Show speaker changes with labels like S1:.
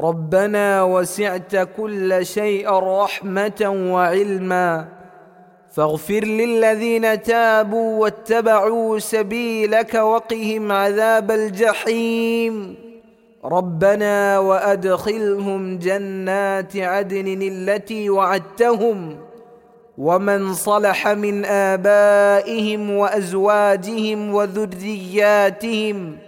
S1: ربنا وسعت كل شيء رحمة وعلما. فاغفر للذين تابوا واتبعوا سبيلك وقهم عذاب الجحيم. ربنا وأدخلهم جنات عدن التي وعدتهم. ومن صلح من آبائهم وأزواجهم وذرياتهم